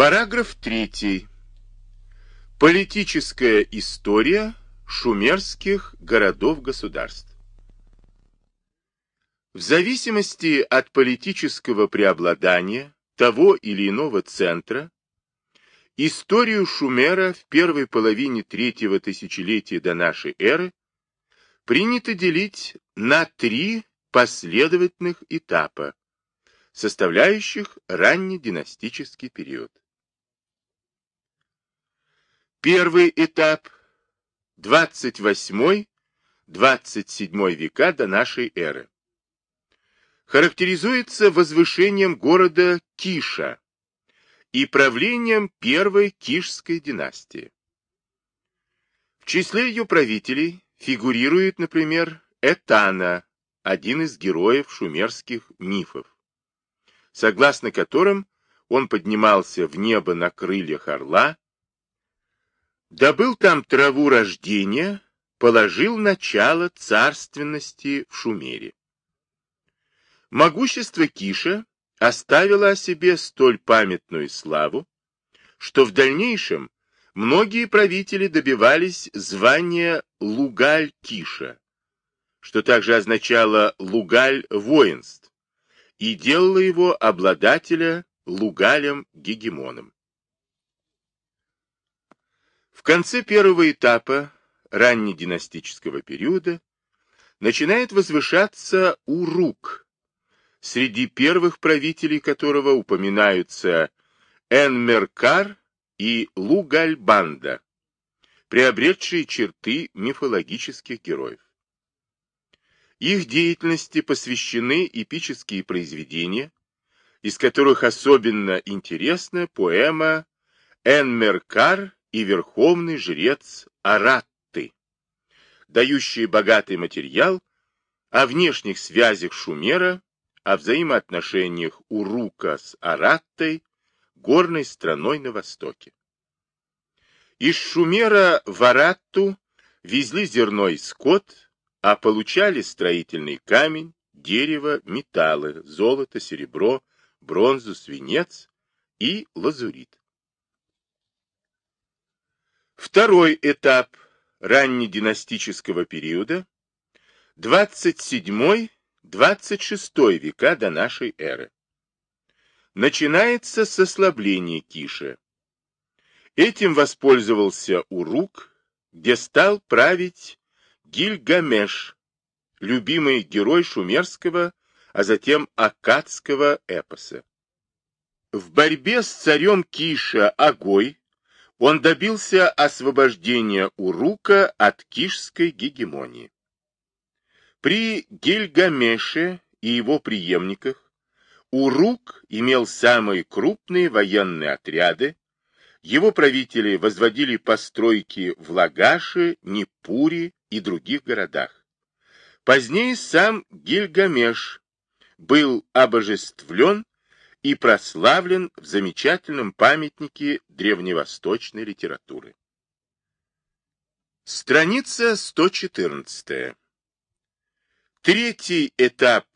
Параграф 3. Политическая история шумерских городов-государств. В зависимости от политического преобладания того или иного центра, историю Шумера в первой половине третьего тысячелетия до нашей эры принято делить на три последовательных этапа, составляющих раннединастический период. Первый этап 28-27 века до нашей эры характеризуется возвышением города Киша и правлением первой Кишской династии. В числе ее правителей фигурирует, например, Этана, один из героев шумерских мифов, согласно которым он поднимался в небо на крыльях орла, добыл там траву рождения, положил начало царственности в Шумере. Могущество Киша оставило о себе столь памятную славу, что в дальнейшем многие правители добивались звания Лугаль-Киша, что также означало Лугаль воинств, и делало его обладателя Лугалем-гегемоном. В конце первого этапа раннединастического периода начинает возвышаться Урук, среди первых правителей которого упоминаются Энмеркар и Лугальбанда, приобретшие черты мифологических героев. Их деятельности посвящены эпические произведения, из которых особенно интересна поэма «Энмеркар и верховный жрец Аратты», дающие богатый материал о внешних связях Шумера, о взаимоотношениях Урука с Араттой, горной страной на востоке. Из Шумера в Аратту везли зерно и скот, а получали строительный камень, дерево, металлы, золото, серебро, бронзу, свинец и лазурит. Второй этап раннединастического периода 27-26 века до нашей эры. Начинается с ослабления Киша. Этим воспользовался Урук, где стал править Гильгамеш, любимый герой шумерского, а затем аккадского эпоса. В борьбе с царем Киша Агой он добился освобождения Урука от кишской гегемонии. При Гильгамеше и его преемниках Урук имел самые крупные военные отряды, его правители возводили постройки в Лагаше, Непуре и других городах. Позднее сам Гильгамеш был обожествлен и прославлен в замечательном памятнике древневосточной литературы. Страница 114. Третий этап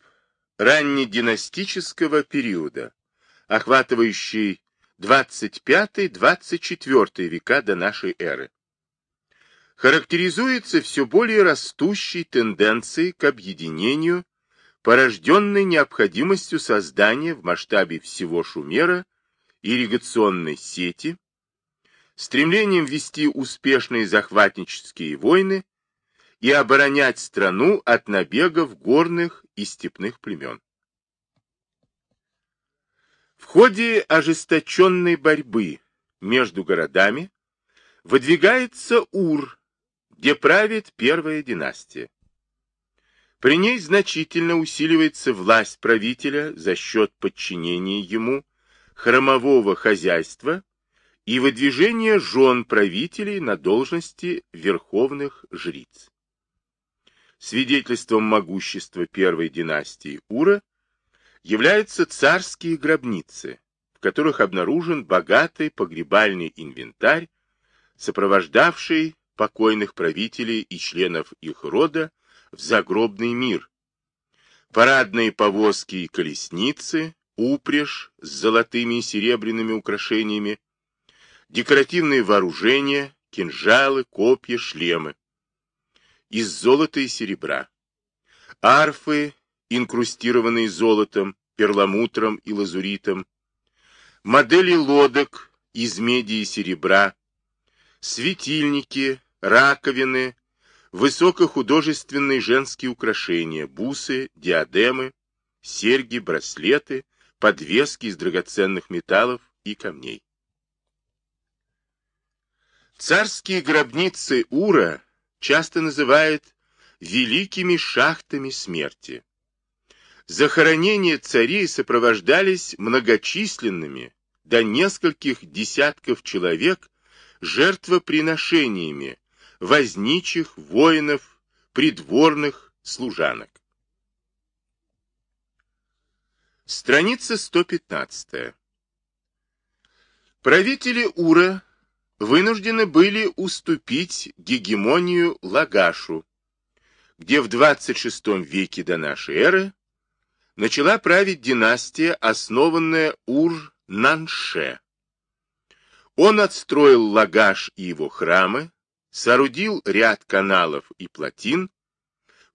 раннединастического периода, охватывающий 25-24 века до нашей эры, характеризуется все более растущей тенденцией к объединению, порожденной необходимостью создания в масштабе всего Шумера ирригационной сети, стремлением вести успешные захватнические войны и оборонять страну от набегов горных и степных племен. В ходе ожесточенной борьбы между городами выдвигается Ур, где правит первая династия. При ней значительно усиливается власть правителя за счет подчинения ему храмового хозяйства и выдвижения жен правителей на должности верховных жриц. Свидетельством могущества первой династии Ура являются царские гробницы, в которых обнаружен богатый погребальный инвентарь, сопровождавший покойных правителей и членов их рода в загробный мир. Парадные повозки и колесницы, упряжь с золотыми и серебряными украшениями, декоративные вооружения, кинжалы, копья, шлемы. Из золота и серебра. Арфы, инкрустированные золотом, перламутром и лазуритом. Модели лодок из меди и серебра. Светильники, раковины, высокохудожественные женские украшения, бусы, диадемы, серьги, браслеты, подвески из драгоценных металлов и камней. Царские гробницы Ура часто называют великими шахтами смерти. Захоронения царей сопровождались многочисленными, до нескольких десятков человек, жертвоприношениями, возничих, воинов, придворных, служанок. Страница 115. Правители Ура вынуждены были уступить гегемонию Лагашу, где в 26 веке до нашей эры начала править династия, основанная Ур-Нанше. Он отстроил Лагаш и его храмы, соорудил ряд каналов и плотин,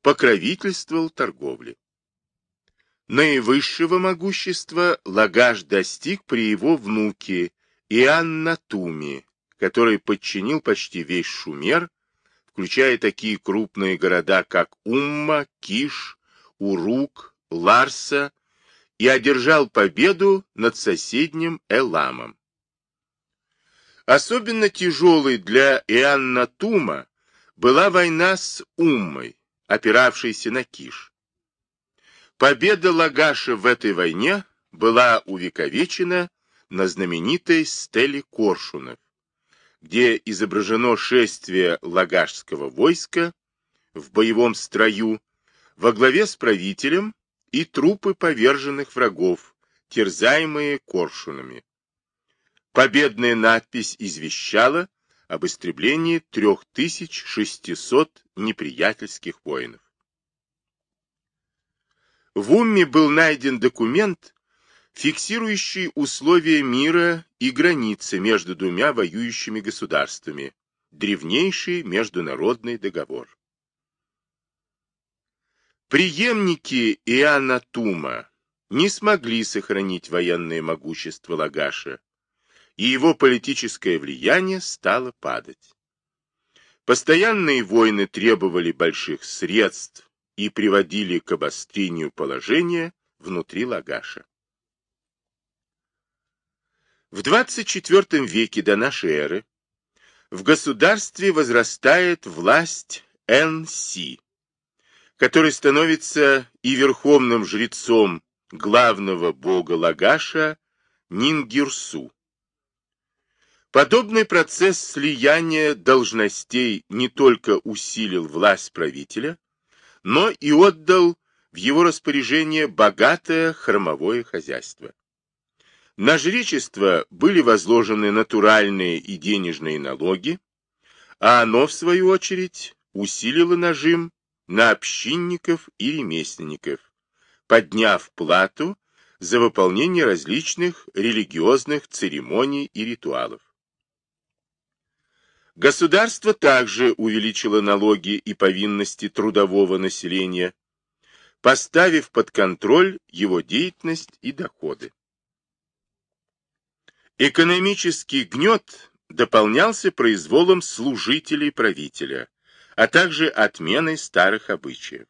покровительствовал торговле. Наивысшего могущества Лагаш достиг при его внуке Ианнатуме, который подчинил почти весь Шумер, включая такие крупные города, как Умма, Киш, Урук, Ларса, и одержал победу над соседним Эламом. Особенно тяжелой для Иоанна Тума была война с Уммой, опиравшейся на Киш. Победа Лагаша в этой войне была увековечена на знаменитой стеле Коршунов, где изображено шествие лагашского войска в боевом строю во главе с правителем и трупы поверженных врагов, терзаемые коршунами. Победная надпись извещала об истреблении 3600 неприятельских воинов. В Умме был найден документ, фиксирующий условия мира и границы между двумя воюющими государствами, древнейший международный договор. Приемники Иоанна Тума не смогли сохранить военное могущество Лагаша, и его политическое влияние стало падать. Постоянные войны требовали больших средств и приводили к обострению положения внутри Лагаша. В 24 веке до нашей эры в государстве возрастает власть Н.С., который становится и верховным жрецом главного бога Лагаша Нингирсу. Подобный процесс слияния должностей не только усилил власть правителя, но и отдал в его распоряжение богатое хромовое хозяйство. На жречество были возложены натуральные и денежные налоги, а оно, в свою очередь, усилило нажим на общинников и ремесленников, подняв плату за выполнение различных религиозных церемоний и ритуалов. Государство также увеличило налоги и повинности трудового населения, поставив под контроль его деятельность и доходы. Экономический гнет дополнялся произволом служителей правителя, а также отменой старых обычаев.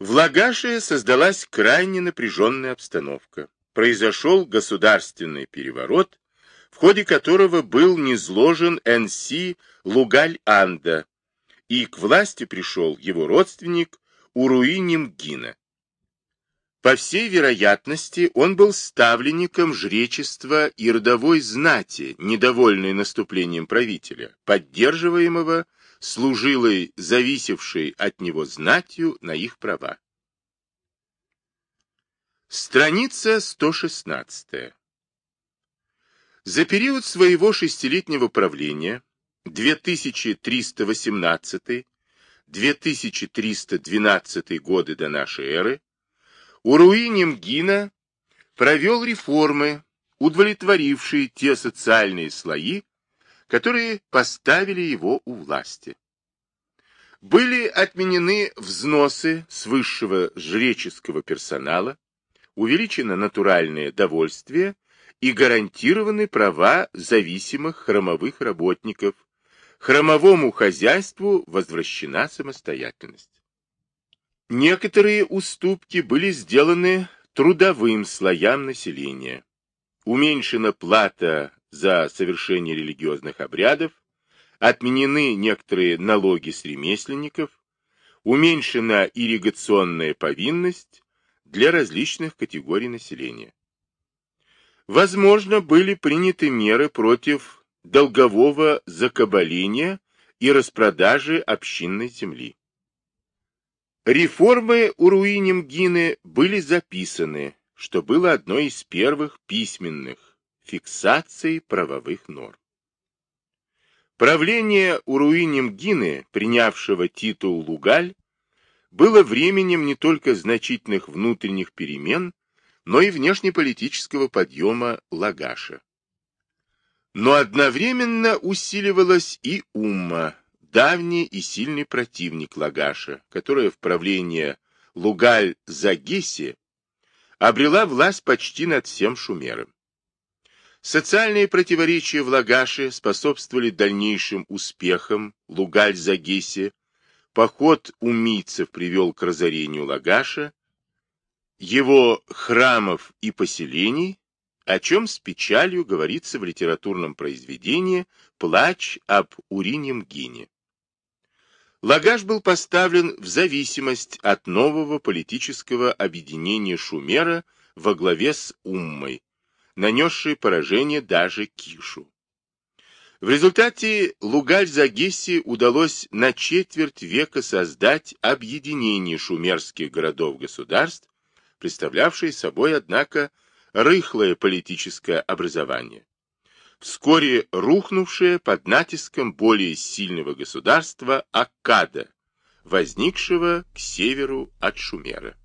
В Лагаше создалась крайне напряженная обстановка. Произошел государственный переворот, в ходе которого был низложен Н.С. Лугаль-Анда, и к власти пришел его родственник Уруи Нимгина. По всей вероятности, он был ставленником жречества и родовой знати, недовольной наступлением правителя, поддерживаемого служилой, зависевшей от него знатью на их права. Страница 116. За период своего шестилетнего правления 2318-2312 годы до нашей эры Уруи-Немгина провел реформы, удовлетворившие те социальные слои, которые поставили его у власти. Были отменены взносы с высшего жреческого персонала, увеличено натуральное довольствие и гарантированы права зависимых хромовых работников, хромовому хозяйству возвращена самостоятельность. Некоторые уступки были сделаны трудовым слоям населения. Уменьшена плата за совершение религиозных обрядов, отменены некоторые налоги с ремесленников, уменьшена ирригационная повинность для различных категорий населения. Возможно, были приняты меры против долгового закабаления и распродажи общинной земли. Реформы Уруи-Немгины были записаны, что было одной из первых письменных фиксаций правовых норм. Правление Уруи-Немгины, принявшего титул Лугаль, было временем не только значительных внутренних перемен, но и внешнеполитического подъема Лагаша. Но одновременно усиливалась и Умма, давний и сильный противник Лагаша, которая в правление Лугаль-Загиси обрела власть почти над всем Шумером. Социальные противоречия в Лагаше способствовали дальнейшим успехам Лугаль-Загиси, поход умийцев привел к разорению Лагаша, его храмов и поселений, о чем с печалью говорится в литературном произведении «Плач об Уринем Гине». Лагаш был поставлен в зависимость от нового политического объединения Шумера во главе с Уммой, нанесшей поражение даже Кишу. В результате Лугаль-Загесси удалось на четверть века создать объединение шумерских городов-государств, представлявшее собой, однако, рыхлое политическое образование вскоре рухнувшее под натиском более сильного государства Аккада, возникшего к северу от Шумера.